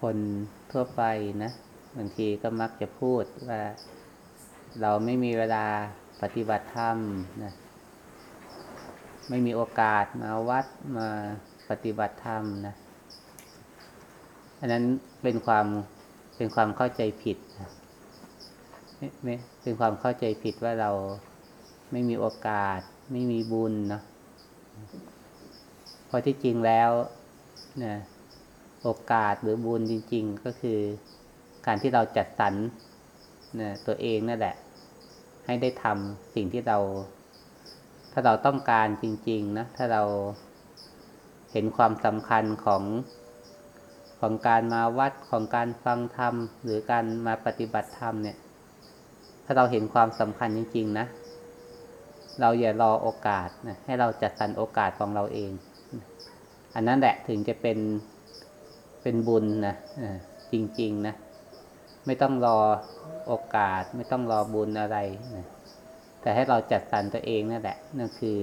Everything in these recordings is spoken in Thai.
คนทั่วไปนะบางทีก็มักจะพูดว่าเราไม่มีเวลาปฏิบัติธรรมนะไม่มีโอกาสมาวัดมาปฏิบัติธรรมนะอันนั้นเป็นความเป็นความเข้าใจผิดนะไม่เป็นความเข้าใจผิดว่าเราไม่มีโอกาส ไม่มีบุญเนาะเพราะที่จริงแล้วนะ โอกาสหรือบุญจริง ๆ ก็คือการที่เราจัดสรรนะตัวเองนั่นแหละ ให้ได้ทำสิ่งที่เรา ถ้าเราต้องการจริง ๆ นะ ถ้าเราเห็นความสำคัญของของการมาวัดของการฟังธรรม หรือการมาปฏิบัติธรรมเนี่ย ถ้าเราเห็นความสำคัญจริง ๆ นะ เราอย่ารอโอกาสนะให้เราจัดสรรโอกาสของเราเอง อันนั้นแหละถึงจะเป็น เป็นบุญนะจริง ๆนะไม่ต้องรอโอกาส ไม่ต้องรอบุญอะไรนะแต่ให้เราจัดสรรตัวเองนั่นแหละนั่นคือ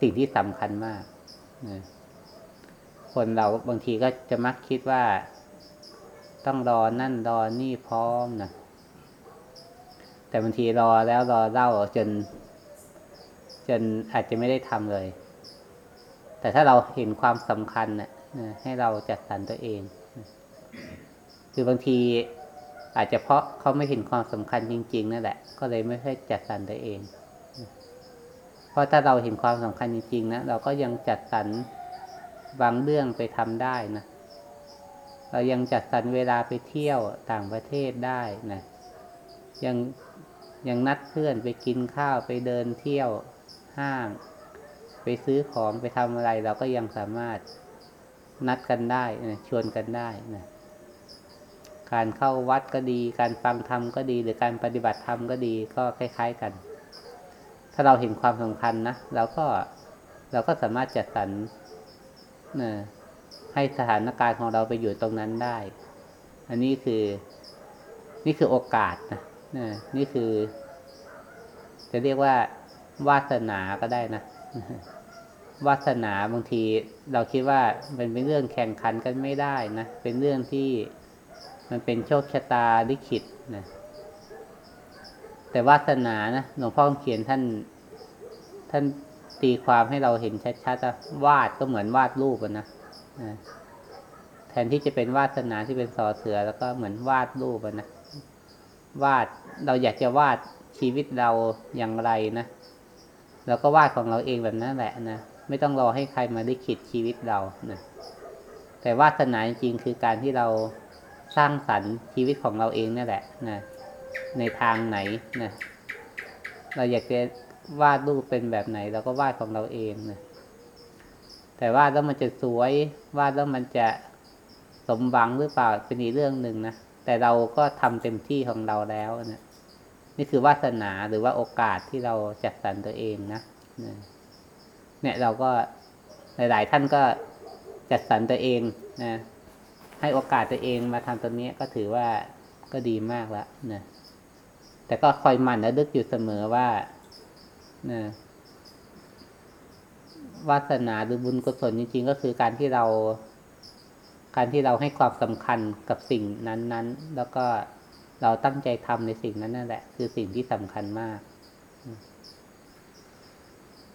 สิ่งที่สำคัญมากนะคนเราบางทีก็จะมักคิดว่า ต้องรอนั่นรอนี่พร้อมนะแต่บางทีรอแล้วรอเล่าจน จนอาจจะไม่ได้ทำเลย แต่ถ้าเราเห็นความสำคัญนะ ให้เราจัดสรรตัวเอง คือบางทีอาจจะเพราะเขาไม่เห็นความสำคัญจริง ๆ นั่นแหละ ก็เลยไม่ค่อยจัดสรรตัวเอง เพราะถ้าเราเห็นความสำคัญจริง ๆ นะ เราก็ยังจัดสรรบางเรื่องไปทำได้นะ เรายังจัดสรรเวลาไปเที่ยวต่างประเทศได้นะ ยังยังนัดเพื่อนไปกินข้าวไปเดินเที่ยวห้าง ไปซื้อของไปทำอะไร เราก็ยังสามารถ นัดกันได้นะชวนกันได้นะการเข้าวัดก็ดี การฟังธรรมก็ดี หรือการปฏิบัติธรรมก็ดีก็คล้าย ๆกัน ถ้าเราเห็นความสำคัญนะเราก็เราก็สามารถจัดสรรนะให้สถานการณ์ของเราไปอยู่ตรงนั้นได้ อันนี้คือนี่คือโอกาสนะนะนี่คือ จะเรียกว่าวาสนาก็ได้นะ วาสนาบางทีเราคิดว่ามันเป็นเรื่องแข่งขันกันไม่ได้นะ เป็นเรื่องที่มันเป็นโชคชะตาลิขิตนะแต่วาสนานะหลวงพ่อเขียนท่าน ท่านตีความให้เราเห็นชัดๆวาดก็เหมือนวาดรูปนะนะแทนที่จะเป็นวาสนาที่เป็นสอเสือ แล้วก็เหมือนวาดรูปนะวาดเราอยากจะวาดชีวิตเราอย่างไรนะเราก็วาดของเราเองแบบนั้นแหละนะ ไม่ต้องรอให้ใครมาได้ขิดชีวิตเรานะแต่วาสนาจริงๆคือการที่เราสร้างสรรค์ชีวิตของเราเองนี่แหละนะในทางไหนนะเราอยากจะวาดรูปเป็นแบบไหนเราก็วาดของเราเองนะแต่วาดแล้วมันจะสวยวาดแล้วมันจะสมหวังหรือเปล่าเป็นอีกเรื่องหนึ่งนะแต่เราก็ทำเต็มที่ของเราแล้วนะนี่คือวาสนาหรือว่าโอกาสที่เราจัดสรรตัวเองนะ เนี่ยเราก็หลาย ๆ ท่านก็จัดสรรตัวเองนะให้โอกาสตัวเองมาทำตรงนี้ก็ถือว่าก็ดีมากแล้วนะแต่ก็คอยหมั่นและลึกอยู่เสมอว่านะวาสนาหรือบุญกุศลจริง ๆ ก็คือการที่เรา การที่เราให้ความสำคัญกับสิ่งนั้น ๆ แล้วก็เราตั้งใจทำในสิ่งนั้นนั่นแหละ คือสิ่งที่สำคัญมาก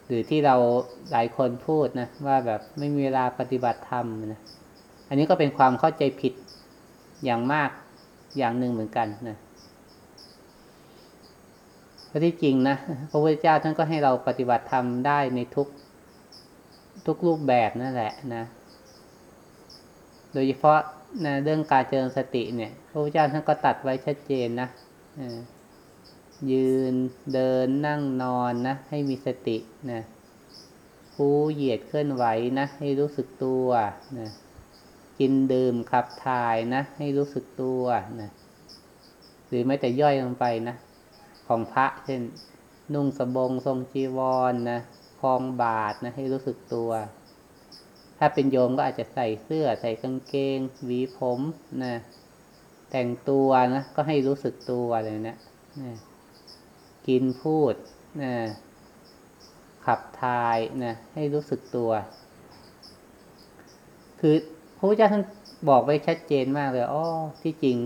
หรือที่เราหลายคนพูดนะว่าแบบไม่มีเวลาปฏิบัติธรรมนะอันนี้ก็เป็นความเข้าใจผิดอย่างมากอย่างหนึ่งเหมือนกันนะเพราะที่จริงนะพระพุทธเจ้าท่านก็ให้เราปฏิบัติธรรมได้ในทุกทุกรูปแบบนั่นแหละนะ โดยเฉพาะนะเรื่องการเจริญสติเนี่ย พระพุทธเจ้าท่านก็ตัดไว้ชัดเจนนะ ยืนเดินนั่งนอนนะ ให้มีสตินะผู้เหยียดเคลื่อนไหวนะ ให้รู้สึกตัวนะกินดื่มขับถ่ายนะ ให้รู้สึกตัวนะหรือไม่แต่ย่อยลงไปนะของพระเช่น นุ่งสบงทรงจีวรนนะคลองบาทนะ ให้รู้สึกตัว ถ้าเป็นโยมก็อาจจะใส่เสื้อใส่กางเกงหวีผมนะแต่งตัวนะก็ให้รู้สึกตัวเลยนะนะ กินพูดนะขับถ่ายนะให้รู้สึกตัว คือพระพุทธเจ้าท่านบอกไว้ชัดเจนมากเลยอ๋อที่จริง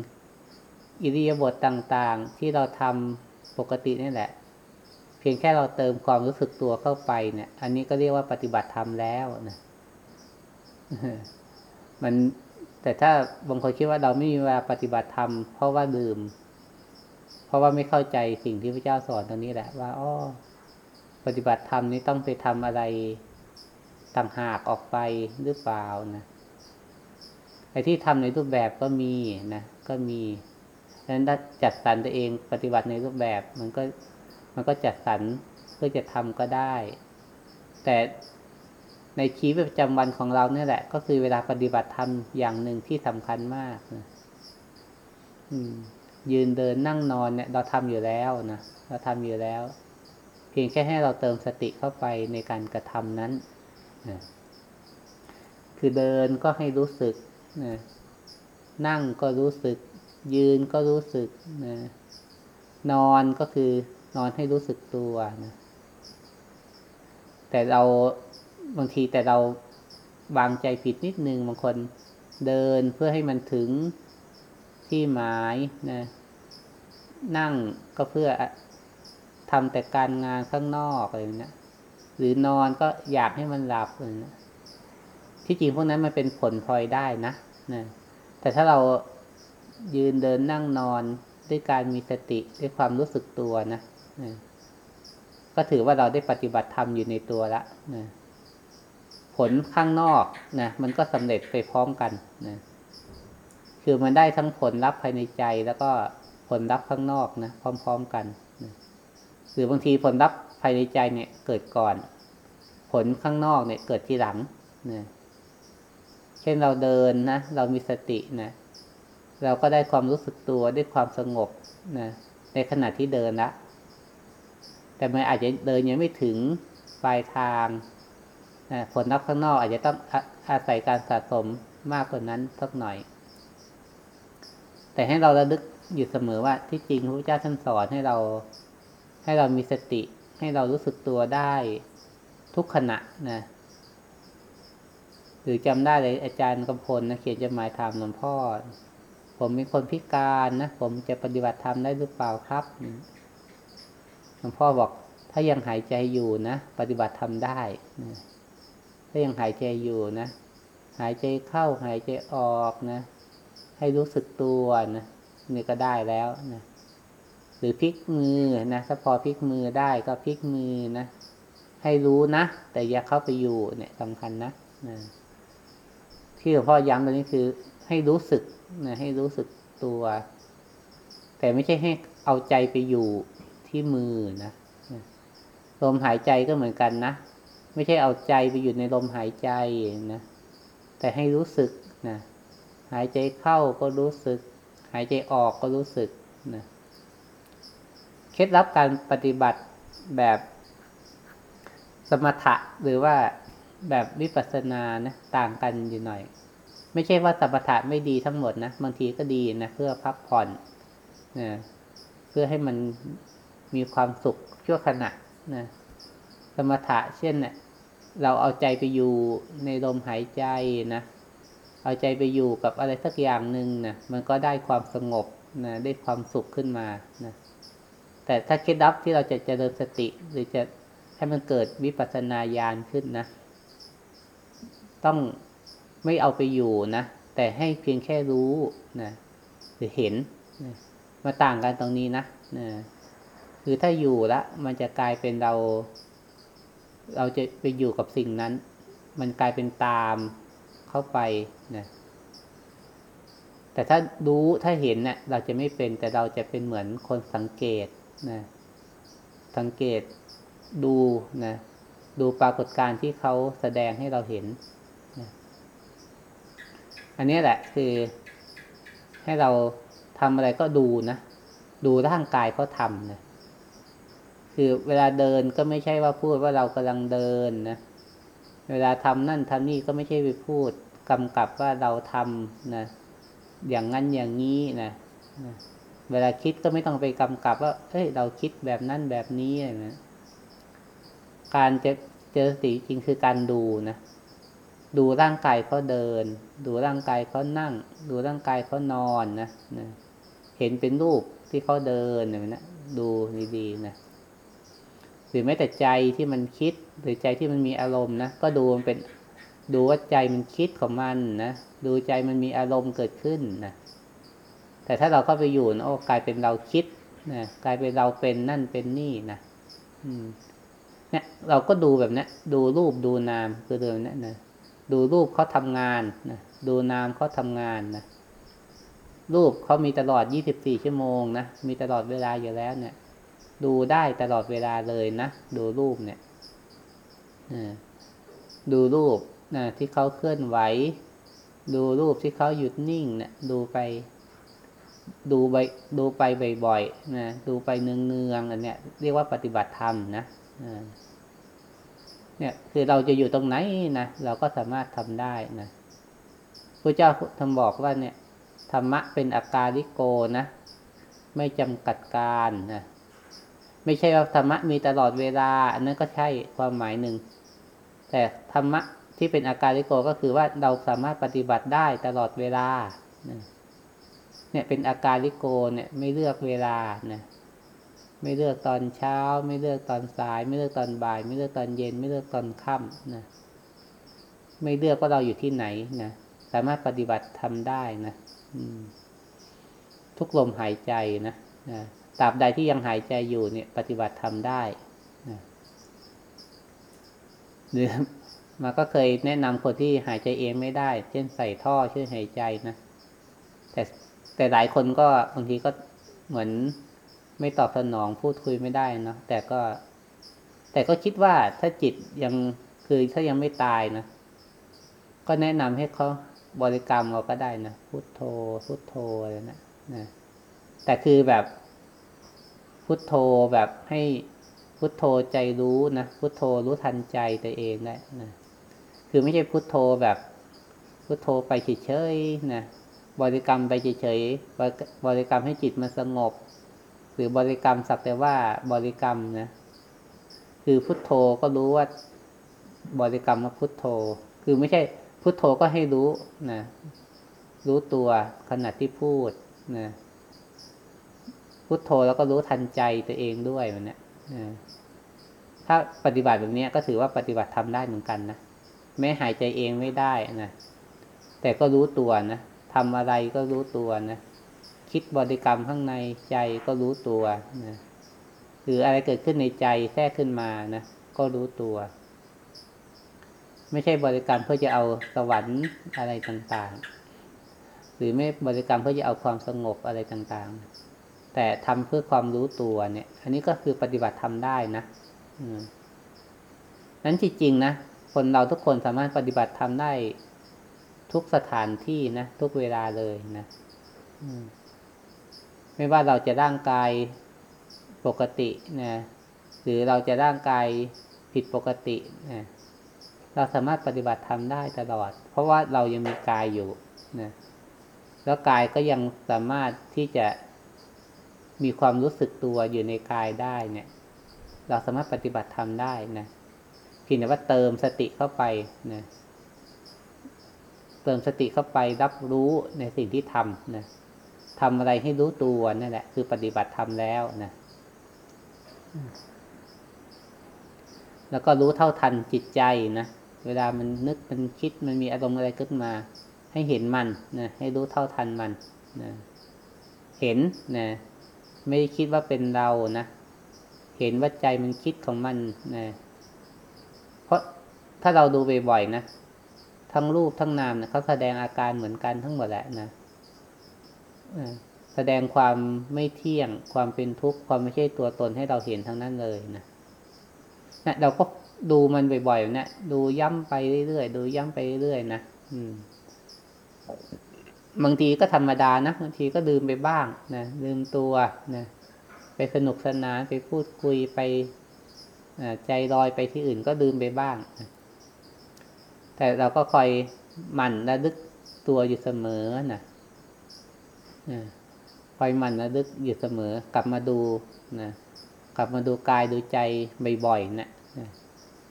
อิริยาบถต่างๆ ที่เราทำปกตินี่แหละ เพียงแค่เราเติมความรู้สึกตัวเข้าไปเนี่ย อันนี้ก็เรียกว่าปฏิบัติธรรมแล้วนะมันแต่ถ้าบางคนคิดว่าเราไม่มีเวลาปฏิบัติธรรมเพราะว่าลืม เพราะว่าไม่เข้าใจสิ่งที่พระเจ้าสอนตรงนี้แหละว่าอ้อปฏิบัติธรรมนี้ต้องไปทำอะไรต่างหากออกไปหรือเปล่านะไอ้ที่ทำในรูปแบบก็มีนะก็มีดังนั้นถ้าจัดสรรตัวเองปฏิบัติในรูปแบบมันก็มันก็จัดสรรเพื่อจะทำก็ได้ แต่ในชีวิตประจำวันของเราเนี่ยแหละ ก็คือเวลาปฏิบัติธรรมอย่างหนึ่งที่สำคัญมากนะอืม ยืนเดินนั่งนอนเนี่ยเราทำอยู่แล้วนะเราทำอยู่แล้ว เพียงแค่ให้เราเติมสติเข้าไปในการกระทำนั้นนะคือเดินก็ให้รู้สึกนะนั่งก็รู้สึก ยืนก็รู้สึกนะนอนก็คือนอนให้รู้สึกตัวนะแต่เราบางทีแต่เราวางใจผิดนิดนึงบางคนเดินเพื่อให้มันถึงที่หมายนะ นั่งก็เพื่อทำแต่การงานข้างนอกอะไรนะี่ยหรือนอนก็อยากให้มันหลับอะไรนะที่จริงพวกนั้นมันเป็นผลพลอยได้นะนะแต่ถ้าเรายืนเดินนั่งนอนด้วยการมีสติด้วยความรู้สึกตัวนะนะก็ถือว่าเราได้ปฏิบัติธรรมอยู่ในตัวละนะผลข้างนอกนะมันก็สำเร็จไปพร้อมกันนะคือมันได้ทั้งผลลัพธ์ภายในใจแล้วก็ ผลลัพธ์ข้างนอกนะพร้อม ๆกันนะหรือบางทีผลลัพธ์ภายในใจเนี่ยเกิดก่อน ผลข้างนอกเนี่ยเกิดทีหลังนะเช่นเราเดินนะเรามีสตินะเราก็ได้ความรู้สึกตัวได้ความสงบนะในขณะที่เดินละแต่มันอาจจะเดินยังไม่ถึงปลายทางนะผลลัพธ์ข้างนอกอาจจะต้องอาศัยการสะสมมากกว่านั้นสักหน่อย แต่ให้เราระลึก อยู่เสมอว่าที่จริงพระพุทธเจ้าท่านสอนให้เรา ให้เรามีสติ ให้เรารู้สึกตัวได้ทุกขณะนะหรือจำได้เลยอาจารย์กำพลนะเขียนจดหมายถามหลวงพ่อ ผมเป็นคนพิการนะผมจะปฏิบัติธรรมได้หรือเปล่าครับหลวงพ่อบอกถ้ายังหายใจอยู่นะปฏิบัติธรรมได้นะถ้ายังหายใจอยู่นะหายใจเข้าหายใจออกนะ ให้รู้สึกตัวนะ นี่ก็ได้แล้วนะหรือพลิกมือนะถ้าพอพลิกมือได้ก็พลิกมือนะให้รู้นะ แต่อย่าเข้าไปอยู่เนี่ยสำคัญนะนะที่หลวงพ่อย้ำตรงนี้คือ ให้รู้สึกนะให้รู้สึกตัว แต่ไม่ใช่ให้เอาใจไปอยู่ที่มือนะลมหายใจก็เหมือนกันนะไม่ใช่เอาใจไปอยู่ในลมหายใจนะแต่ให้รู้สึกนะหายใจเข้าก็รู้สึก หายใจออกก็รู้สึกนะเคล็ดลับการปฏิบัติแบบสมถะหรือว่าแบบวิปัสสนานะต่างกันอยู่หน่อย ไม่ใช่ว่าสมถะไม่ดีทั้งหมดนะบางทีก็ดีนะเพื่อพักผ่อนนะเพื่อให้มันมีความสุขชั่วขณะนะสมถะเช่นเนะี่ยเราเอาใจไปอยู่ในลมหายใจนะ เอาใจไปอยู่กับอะไรสักอย่างหนึ่งนะมันก็ได้ความสงบนะได้ความสุขขึ้นมานะแต่ถ้าเคล็ดลับที่เราจะเจริญสติ หรือจะให้มันเกิดวิปัสสนาญาณขึ้นนะ ต้องไม่เอาไปอยู่นะ แต่ให้เพียงแค่รู้นะหรือเห็นนะมาต่างกันตรงนี้นะนะคือถ้าอยู่ละ มันจะกลายเป็นเรา เราจะไปอยู่กับสิ่งนั้น มันกลายเป็นตาม เข้าไปนะแต่ถ้ารู้ถ้าเห็นเนะี่ยเราจะไม่เป็น แต่เราจะเป็นเหมือนคนสังเกตนะสังเกตดูนะดูปรากฏการณ์ที่เขาแสดงให้เราเห็นนะอันนี้แหละคือให้เราทำอะไรก็ดูนะดูร่างกายเขาทำนะคือเวลาเดินก็ไม่ใช่ว่าพูดว่าเรากำลังเดินนะ เวลาทำนั่นทำนี่ก็ไม่ใช่ไปพูดกำกับว่าเราทำนะ อย่างนั้นอย่างนี้นะนะเวลาคิดก็ไม่ต้องไปกำกับว่า เอ้ย เราคิดแบบนั้นแบบนี้อะไรนะการจะเจอสติจริงคือการดูนะ ดูร่างกายเขาเดิน ดูร่างกายเขานั่ง ดูร่างกายเขานอนนะนะ เห็นเป็นรูปที่เขาเดินอย่างนี้นะ ดูดีๆนะ หรือแม้แต่ใจที่มันคิด หรือใจที่มันมีอารมณ์นะก็ดูมันเป็นดูว่าใจมันคิดของมันนะดูใจมันมีอารมณ์เกิดขึ้นนะแต่ถ้าเราเข้าไปอยู่นะโอ้กลายเป็นเราคิดนะกลายเป็นเราเป็นนั่นเป็นนี่นะอืมเนี่ยเราก็ดูแบบนี้ดูรูปดูนามคือเดิมเนี่ยนะดูรูปเขาทำงานนะดูนามเขาทำงานนะรูปเขามีตลอด 24 ชั่วโมงนะ มีตลอดเวลาอยู่แล้วเนี่ย ดูได้ตลอดเวลาเลยนะ ดูรูปเนี่ย ดูรูปนะที่เขาเคลื่อนไหว ดูรูปที่เขาหยุดนิ่งเนะี่ยดูไป ดูไปดูไปบ่อยๆนะดูไปเนืองๆอันเนี้ยเรียกว่าปฏิบัติธรรมนะเนี่ยคือเราจะอยู่ตรงไหนนะเราก็สามารถทำได้นะพระเจ้าทำบอกว่าเนี่ยธรรมะเป็นอาการลิโกนะ ไม่จำกัดการนะไม่ใช่ว่าธรรมะมีตลอดเวลา อันนั้นก็ใช่ความหมายหนึ่ง แต่ธรรมะที่เป็นอาการลิโกก็คือว่าเราสามารถปฏิบัติได้ตลอดเวลา เนี่ยเป็นอาการลิโกเนี่ยไม่เลือกเวลานะไม่เลือกตอนเช้า ไม่เลือกตอนสาย ไม่เลือกตอนบ่าย ไม่เลือกตอนเย็น ไม่เลือกตอนค่ำนะไม่เลือกว่าเราอยู่ที่ไหนนะสามารถปฏิบัติทำได้นะทุกลมหายใจนะนะตราบใดที่ยังหายใจอยู่เนี่ย ปฏิบัติทำได้ หรือมาก็เคยแนะนำคนที่หายใจเองไม่ได้ เช่นใส่ท่อช่วยหายใจนะ แต่แต่หลายคนก็บางทีก็เหมือนไม่ตอบสนองพูดคุยไม่ได้เนาะแต่ก็ แต่ก็คิดว่าถ้าจิตยังคือถ้ายังไม่ตายนะ ก็แนะนำให้เขาบริกรรมเราก็ได้นะพุโทโธพุโทโธอะไรนะนะแต่คือแบบพุโทโธแบบให้ พุทโธใจรู้นะพุทโธรู้ทันใจตัวเองได้นะคือไม่ใช่พุทโธแบบพุทโธไปเฉยๆนะบริกรรมไปเฉยๆบริกรรมให้จิตมันสงบ หรือบริกรรมสักแต่ว่าบริกรรมนะคือพุทโธก็รู้ว่าบริกรรมว่าพุทโธ คือไม่ใช่พุทโธก็ให้รู้นะรู้ตัวขณะที่พูดนะพุทโธแล้วก็รู้ทันใจตัวเองด้วยมันเนี่ย ถ้าปฏิบัติแบบนี้ก็ถือว่าปฏิบัติทำได้เหมือนกันนะแม้หายใจเองไม่ได้นะแต่ก็รู้ตัวนะทำอะไรก็รู้ตัวนะคิดบริกรรมข้างในใจก็รู้ตัวนะหรืออะไรเกิดขึ้นในใจแทรกขึ้นมานะก็รู้ตัว ไม่ใช่บริกรรมเพื่อจะเอาสวรรค์อะไรต่างๆ หรือไม่บริกรรมเพื่อจะเอาความสงบอะไรต่างๆ แต่ทำเพื่อความรู้ตัวเนี่ย อันนี้ก็คือปฏิบัติทำได้นะนั้นจริงๆนะ คนเราทุกคนสามารถปฏิบัติทำได้ทุกสถานที่นะ ทุกเวลาเลยนะไม่ว่าเราจะร่างกายปกตินะหรือเราจะร่างกายผิดปกตินะเราสามารถปฏิบัติทำได้ตลอด เพราะว่าเรายังมีกายอยู่นะแล้วกายก็ยังสามารถที่จะ มีความรู้สึกตัวอยู่ในกายได้เนี่ย เราสามารถปฏิบัติทำได้นะพียงแต่ว่าเติมสติเข้าไปนะเติมสติเข้าไปรับรู้ในสิ่งที่ทำนะทำอะไรให้รู้ตัวนั่นแหละ คือปฏิบัติทำแล้วนะแล้วก็รู้เท่าทันจิตใจนะ เวลามันนึกมันคิดมันมีอารมณ์อะไรขึ้นมา ให้เห็นมันนะให้รู้เท่าทันมันนะเห็นนะ ไม่ได้คิดว่าเป็นเรานะ เห็นว่าใจมันคิดของมันนะเพราะถ้าเราดูบ่อยๆนะทั้งรูปทั้งนามเนี่ยเขาแสดงอาการเหมือนกันทั้งหมดแหละนะแสดงความไม่เที่ยง ความเป็นทุกข์ความไม่ใช่ตัวตนให้เราเห็นทั้งนั้นเลยนะนะเราก็ดูมันบ่อยๆนะดูย้ำไปเรื่อยๆดูย้ำไปเรื่อยๆนะอืม บางทีก็ธรรมดานะบางทีก็ลืมไปบ้างนะลืมตัวนะไปสนุกสนานไปพูดคุยไปใจลอยไปที่อื่นก็ลืมไปบ้าง แต่เราก็คอยหมั่นระลึกตัวอยู่เสมอนะคอยหมั่นระลึกอยู่เสมอ กลับมาดูนะกลับมาดูกายดูใจบ่อยๆนะ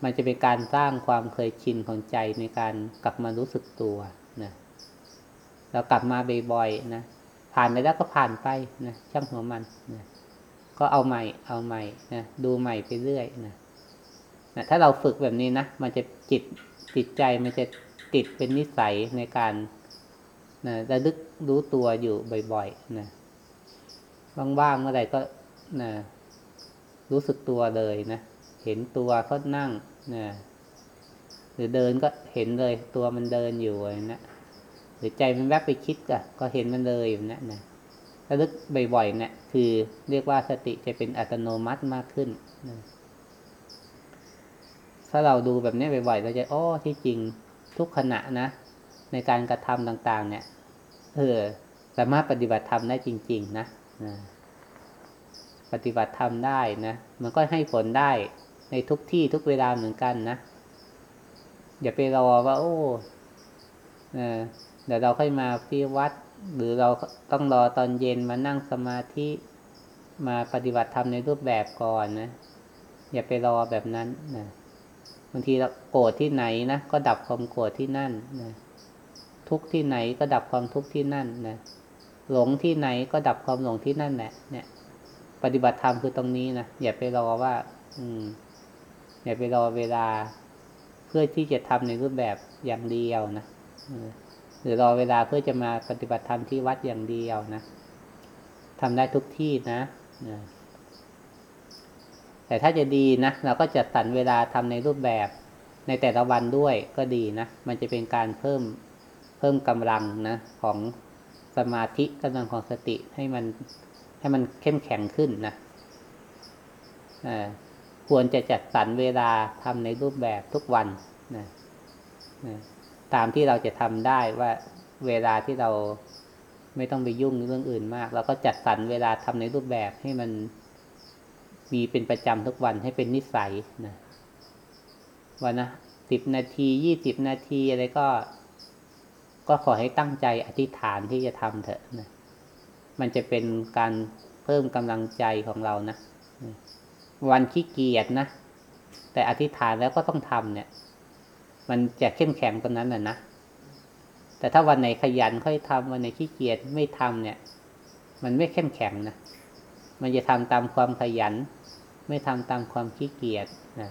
มันจะเป็นการสร้างความเคยชินของใจในการกลับมารู้สึกตัว เรากลับมาบ่อยๆนะผ่านไปแล้วก็ผ่านไปนะช่างหัวมันนะก็เอาใหม่ เอาใหม่นะดูใหม่ไปเรื่อยนะนะถ้าเราฝึกแบบนี้นะมันจะจิตจิตใจมันจะติดเป็นนิสัยในการนะระลึกรู้ตัวอยู่บ่อยๆนะว่างๆเมื่อไหร่ก็นะรู้สึกตัวเลยนะเห็นตัวเขานั่งนะหรือเดินก็เห็นเลยตัวมันเดินอยู่นะ หรือใจมันแวบไปคิดก็ก็เห็นมันเลยอยู่นะนะระลึกบ่อยๆเนะี่ยคือเรียกว่าสติจะเป็นอัตโนมัติมากขึ้นนะถ้าเราดูแบบนี้บ่อยๆเราจะอ๋อที่จริงทุกขณะนะ ในการกระทำต่าง ๆ เนี่ย เออสามารถปฏิบัติธรรมได้จริง ๆ นะนะปฏิบัติธรรมได้นะ มันก็ให้ผลได้ในทุกที่ทุกเวลาเหมือนกันนะ อย่าไปรอว่า โอ้ เดี๋ยวเราค่อยมาที่วัด หรือเราต้องรอตอนเย็นมานั่งสมาธิมาปฏิบัติธรรมในรูปแบบก่อนนะ อย่าไปรอแบบนั้นนะบางทีเราโกรธที่ไหนนะก็ดับความโกรธที่นั่นนะทุกที่ไหนก็ดับความทุกข์ที่นั่นนะหลงที่ไหนก็ดับความหลงที่นั่นแหละเนี่ย ปฏิบัติธรรมคือตรงนี้นะอย่าไปรอว่า อืม อย่าไปรอเวลา เพื่อที่จะทำในรูปแบบอย่างเดียวนะ หรือรอเวลาเพื่อจะมาปฏิบัติธรรมที่วัดอย่างเดียวนะทำได้ทุกที่นะแต่ถ้าจะดีนะเราก็จะตัดเวลาทำในรูปแบบในแต่ละวันด้วยก็ดีนะ มันจะเป็นการเพิ่มเพิ่มกำลังนะของสมาธิกำลังของสติให้มันให้มันเข้มแข็งขึ้นนะควรจะจัดสรรเวลาทำในรูปแบบทุกวันนะนะ ตามที่เราจะทำได้ว่าเวลาที่เราไม่ต้องไปยุ่งเรื่องอื่นมาก เราก็จัดสรรเวลาทำในรูปแบบให้มันมีเป็นประจำทุกวันให้เป็นนิสัยนะวันนะสิบนาทียี่สิบนาทีอะไรก็ ก็ขอให้ตั้งใจอธิษฐานที่จะทำเถอะนะมันจะเป็นการเพิ่มกำลังใจของเรานะวันขี้เกียจนะแต่อธิษฐานแล้วก็ต้องทำเนี่ย มันจะเข้มแข็งตรงนั้นแหละนะแต่ถ้าวันไหนขยันค่อยทำวันไหนขี้เกียจไม่ทำเนี่ย มันไม่เข้มแข็งนะมันจะทำตามความขยัน ไม่ทำตามความขี้เกียจนะ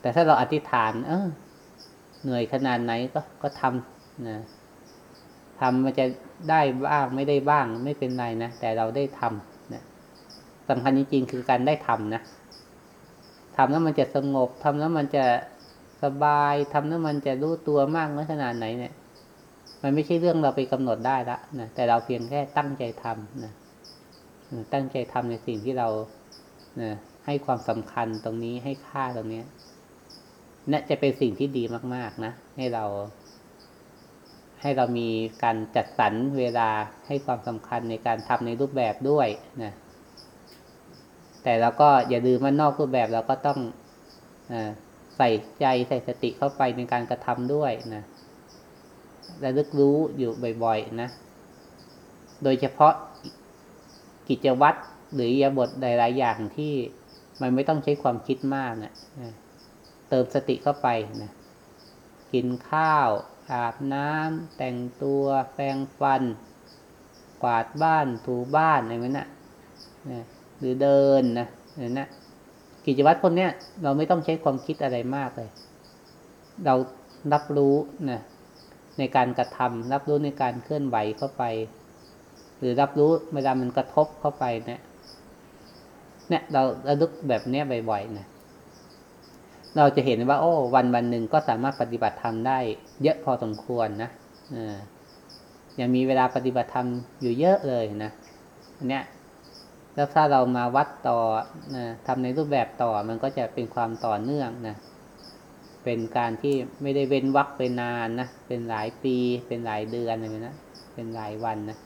แต่ถ้าเราอธิษฐาน เออเหนื่อยขนาดไหนก็ก็ทำนะทำมันจะได้บ้างไม่ได้บ้างไม่เป็นไรนะแต่เราได้ทำนะสำคัญจริงๆคือการได้ทำนะทำแล้วมันจะสงบทำแล้วมันจะ สบายทำแล้วมันจะรู้ตัวมากน้อยขนาดไหนเนี่ย มันไม่ใช่เรื่องเราไปกำหนดได้ละนะแต่เราเพียงแค่ตั้งใจทำนะตั้งใจทำในสิ่งที่เรานะให้ความสำคัญตรงนี้ให้ค่าตรงนี้นี่จะเป็นสิ่งที่ดีมาก ๆ นะ ให้เรา ให้เรามีการจัดสรรเวลาให้ความสำคัญในการทำในรูปแบบด้วยนะแต่เราก็อย่าลืมว่านอกรูปแบบเราก็ต้องอ ใส่ใจใส่สติเข้าไปในการกระทำด้วยนะและลึกรู้อยู่บ่อยๆนะ โดยเฉพาะกิจวัตรหรือยาบทหลายๆอย่างที่มันไม่ต้องใช้ความคิดมากนะเติมสติเข้าไปนะ กินข้าว อาบน้ำแต่งตัว แปรงฟัน กวาดบ้านถูบ้านอะไรนั้นนะหรือเดินนะเนี่ยนะ กิจวัตรพวกนี้ยเราไม่ต้องใช้ความคิดอะไรมากเลย เรารับรู้นะในการกระทำรับรู้ในการเคลื่อนไหวเข้าไป หรือรับรู้เวลามันกระทบเข้าไปเนะี่ยเนี่ยเราระลึกแบบเนี้ยบ่อยๆนะเราจะเห็นว่า โอ้ วันวันหนึ่งก็สามารถปฏิบัติธรรมได้ เยอะพอสมควรนะอ่ายังมีเวลาปฏิบัติธรรมอยู่เยอะเลยนะอันเนี้ย แล้วถ้าเรามาวัดต่อนะทำในรูปแบบต่อมันก็จะเป็นความต่อเนื่องนะ เป็นการที่ไม่ได้เว้นวักไปนานนะ เป็นหลายปี เป็นหลายเดือนอะไรนะ เป็นหลายวันนะ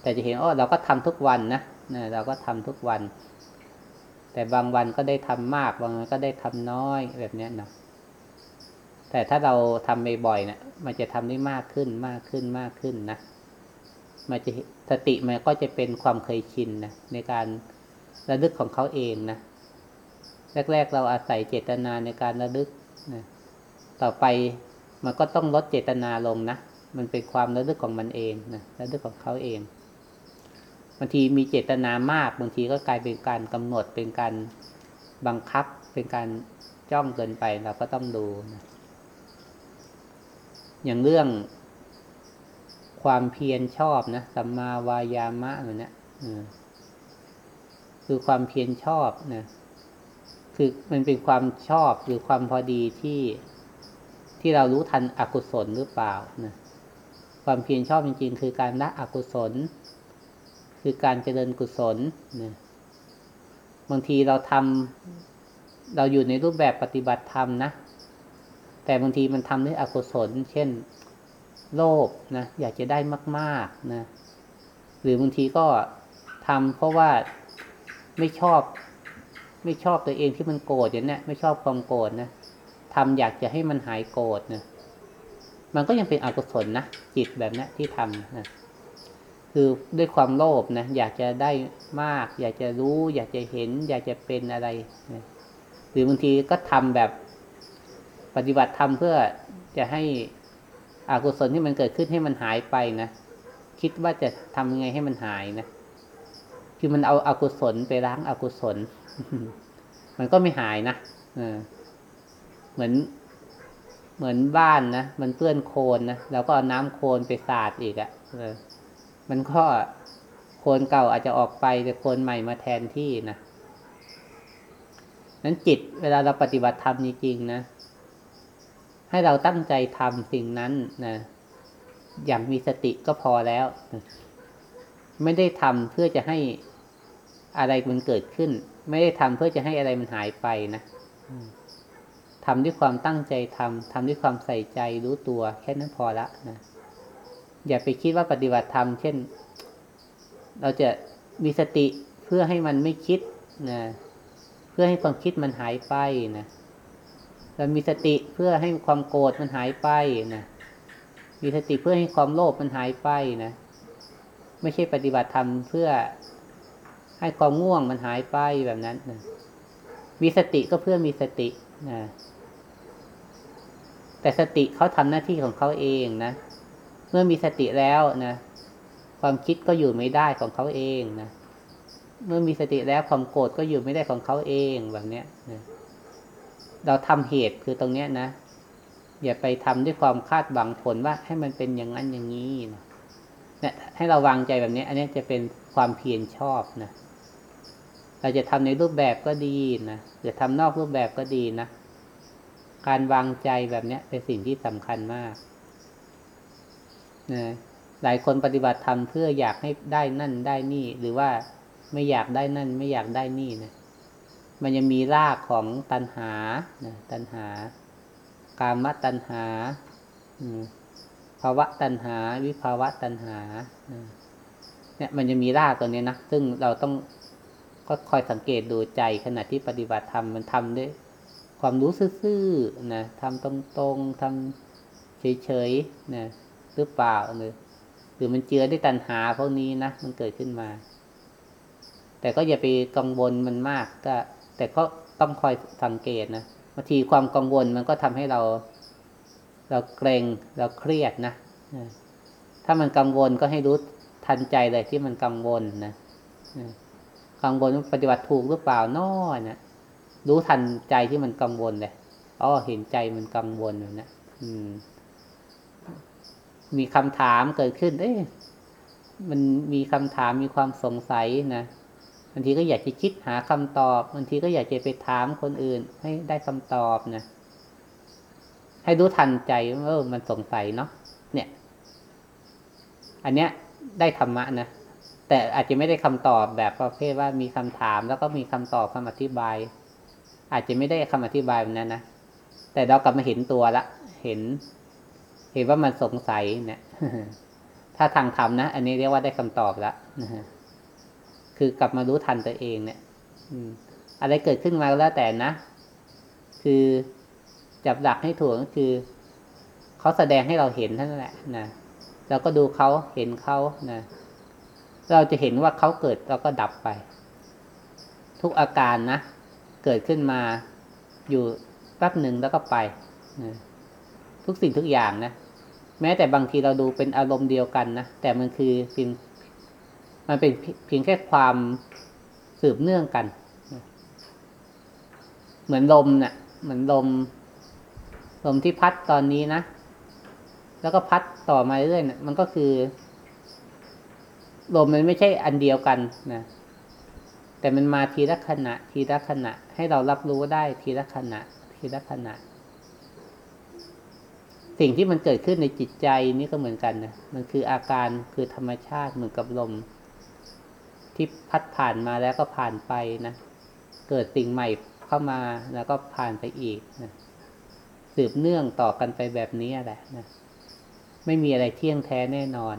แต่จะเห็นโอ้เราก็ทำทุกวันนะนะ เราก็ทำทุกวัน แต่บางวันก็ได้ทำมาก บางวันก็ได้ทำน้อยแบบนี้เนาะ แต่ถ้าเราทำบ่อยๆเนะี่ยมันจะทำได้มากขึ้น มากขึ้น มากขึ้นนะ มันจะ สติมันก็จะเป็นความเคยชินนะในการระลึกของเขาเองนะแรก ๆ เราอาศัยเจตนาในการระลึกนะต่อไปมันก็ต้องลดเจตนาลงนะมันเป็นความระลึกของมันเองนะระลึกของเขาเองบางทีมีเจตนามากบางทีก็กลายเป็นการกำหนดเป็นการบังคับเป็นการจ้องเกินไปเราก็ต้องดูนะอย่างเรื่อง ความเพียรชอบนะสัมมาวายามะอะไรเนี่ยคือความเพียรชอบนะคือมันเป็นความชอบหรือความพอดีที่ที่เรารู้ทันอกุศลหรือเปล่านะความเพียรชอบจริงๆ คือการละอกุศล คือการเจริญกุศลนะบางทีเราทำเราอยู่ในรูปแบบปฏิบัติธรรมนะแต่บางทีมันทำด้วยอกุศล เช่น โลภนะอยากจะได้มากๆนะหรือบางทีก็ทำเพราะว่าไม่ชอบ ไม่ชอบตัวเองที่มันโกรธอย่างนี้ไม่ชอบความโกรธนะทำอยากจะให้มันหายโกรธนะมันก็ยังเป็นอกุศลนะจิตแบบนี้ที่ทำนะคือด้วยความโลภนะอยากจะได้มาก อยากจะรู้ อยากจะเห็น อยากจะเป็นอะไรนะหรือบางทีก็ทำแบบปฏิบัติธรรมเพื่อจะให้ อกุศลที่มันเกิดขึ้นให้มันหายไปนะคิดว่าจะทำยังไงให้มันหายนะคือมันเอาอากุศลไปล้างอากุศล มันก็ไม่หายนะเหมือน เหมือนบ้านนะมันเปื้อนโคลนนะเราก็เอาน้ำโคลนไปสาดอีกอะ่ะมันก็โคลนเก่าอาจจะออกไปแต่โคลนใหม่มาแทนที่นะนั้นจิตเวลาเราปฏิบัติธรรมจริงๆนะ ให้เราตั้งใจทำสิ่งนั้นนะอย่างมีสติก็พอแล้ว ไม่ได้ทำเพื่อจะให้อะไรมันเกิดขึ้น ไม่ได้ทำเพื่อจะให้อะไรมันหายไปนะทำด้วยความตั้งใจทำทำด้วยความใส่ใจรู้ตัว แค่นั้นพอละนะอย่าไปคิดว่าปฏิบัติธรรมเช่น เราจะมีสติเพื่อให้มันไม่คิดนะเพื่อให้ความคิดมันหายไปนะ เรามีสติเพื่อให้ความโกรธมันหายไปนะมีสติเพื่อให้ความโลภมันหายไปนะไม่ใช่ปฏิบัติธรรมเพื่อให้ความง่วงมันหายไปแบบนั้นนะมีสติก็เพื่อมีสตินะแต่สติเขาทำหน้าที่ของเขาเองนะเมื่อมีสติแล้วนะความคิดก็อยู่ไม่ได้ของเขาเองนะเมื่อมีสติแล้วความโกรธก็อยู่ไม่ได้ของเขาเองแบบเนี้ยนะ เราทำเหตุคือตรงเนี้ยนะอย่าไปทำด้วยความคาดหวังผลว่าให้มันเป็นอย่างนั้นอย่างนี้นะเนี่ยให้เราวางใจแบบนี้ อันนี้จะเป็นความเพียรชอบนะเราจะทำในรูปแบบก็ดีนะจะทำนอกรูปแบบก็ดีนะการวางใจแบบนี้เป็นสิ่งที่สำคัญมากนะหลายคนปฏิบัติธรรมเพื่ออยากให้ได้นั่นได้นี่ หรือว่าไม่อยากได้นั่น ไม่อยากได้นี่นะ มันยังมีรากของตัณหาตัณหา การมตัณหาภาวะตัณหา วิภาวะตัณหาเนี่ยมันจะมีรากตัวนี้นะซึ่งเราต้องก็คอยสังเกตดูใจขณะที่ปฏิบัติธรรมมันทำด้วย ความรู้ซื่อๆนะทำตรงๆทำเฉยๆนะหรือเปล่าหรือหรือมันเจือด้วยตัณหาพวกนี้นะมันเกิดขึ้นมา แต่ก็อย่าไปกังวลมันมากก็ แต่ก็ต้องคอยสังเกตนะบางทีความกังวลมันก็ทำให้เรา เราเกรงเราเครียดนะถ้ามันกังวลก็ให้รู้ทันใจเลยที่มันกังวลนะกังวลปฏิบัติถูกหรือเปล่าน้อนะรู้ทันใจที่มันกังวลเลยอ๋อเห็นใจมันกังวลอยู่นะอืม มีคำถามเกิดขึ้น เอ๊ะมันมีคำถามมีความสงสัยนะ บางทีก็อยากจะคิดหาคำตอบบางทีก็อยากจะไปถามคนอื่น ให้ได้คำตอบนะให้รู้ทันใจว่ามันสงสัยเนาะเนี่ย อันเนี้ยได้ธรรมะนะแต่อาจจะไม่ได้คำตอบแบบประเภทว่ามีคำถามแล้วก็มีคำตอบคำอธิบาย อาจจะไม่ได้คำอธิบายแบบนั้นนะแต่เรากลับมาเห็นตัวละเห็น เห็นว่ามันสงสัยเนี่ยถ้าทางธรรมนะอันนี้เรียกว่าได้คำตอบแล้วนะฮะ คือกลับมารู้ทันตัวเองเนี่ยอะไรเกิดขึ้นมาแล้วแต่นะ คือจับหลักให้ถูกก็คือเขาแสดงให้เราเห็นท่านแหละนะเราก็ดูเขาเห็นเขานะเราจะเห็นว่าเขาเกิดเราก็ดับไป ทุกอาการนะเกิดขึ้นมาอยู่แป๊บหนึ่งแล้วก็ไปนะทุกสิ่งทุกอย่างนะแม้แต่บางทีเราดูเป็นอารมณ์เดียวกันนะแต่มันคือเพียง มันเป็นเพียงแค่ความสืบเนื่องกัน เหมือนลมนะ่ะ เหมือนลม ลมที่พัดตอนนี้นะ แล้วก็พัดต่อมาเรื่อยๆนะมันก็คือ ลมมันไม่ใช่อันเดียวกันนะ แต่มันมาทีละขณะ ทีละขณะ ให้เรารับรู้ได้ทีละขณะ ทีละขณะ สิ่งที่มันเกิดขึ้นในจิตใจนี่ก็เหมือนกันนะ มันคืออาการคือธรรมชาติเหมือนกับลม ที่พัดผ่านมาแล้วก็ผ่านไปนะ เกิดสิ่งใหม่เข้ามาแล้วก็ผ่านไปอีกนะสืบเนื่องต่อกันไปแบบนี้แหละนะไม่มีอะไรเที่ยงแท้แน่นอน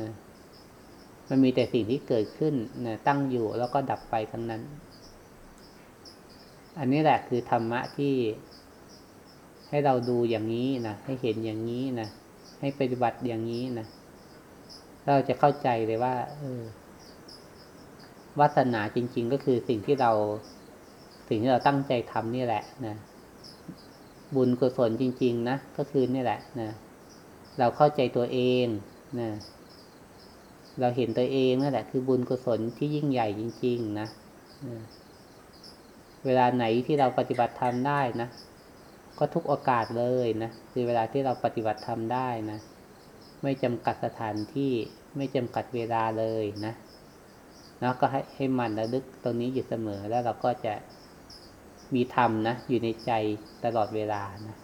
นะมันมีแต่สิ่งที่เกิดขึ้นนะตั้งอยู่แล้วก็ดับไปทั้งนั้น อันนี้แหละคือธรรมะที่ให้เราดูอย่างนี้นะให้เห็นอย่างนี้นะให้ปฏิบัติอย่างนี้นะเราจะเข้าใจเลยว่า เออ วาสนาจริง ๆ ก็คือสิ่งที่เราสิ่งที่เราตั้งใจทำนี่แหละนะ บุญกุศลจริง ๆ นะก็คือนี่แหละนะเราเข้าใจตัวเองนะเราเห็นตัวเองนั่นแหละ คือบุญกุศลที่ยิ่งใหญ่จริงๆนะเวลาไหนที่เราปฏิบัติธรรมได้นะก็ทุกโอกาสเลยนะคือเวลาที่เราปฏิบัติธรรมได้นะ ไม่จำกัดสถานที่ไม่จำกัดเวลาเลยนะ แล้วก็ให้ให้มันระลึกตรงนี้อยู่เสมอแล้วเราก็จะมีธรรมนะอยู่ในใจตลอดเวลานะ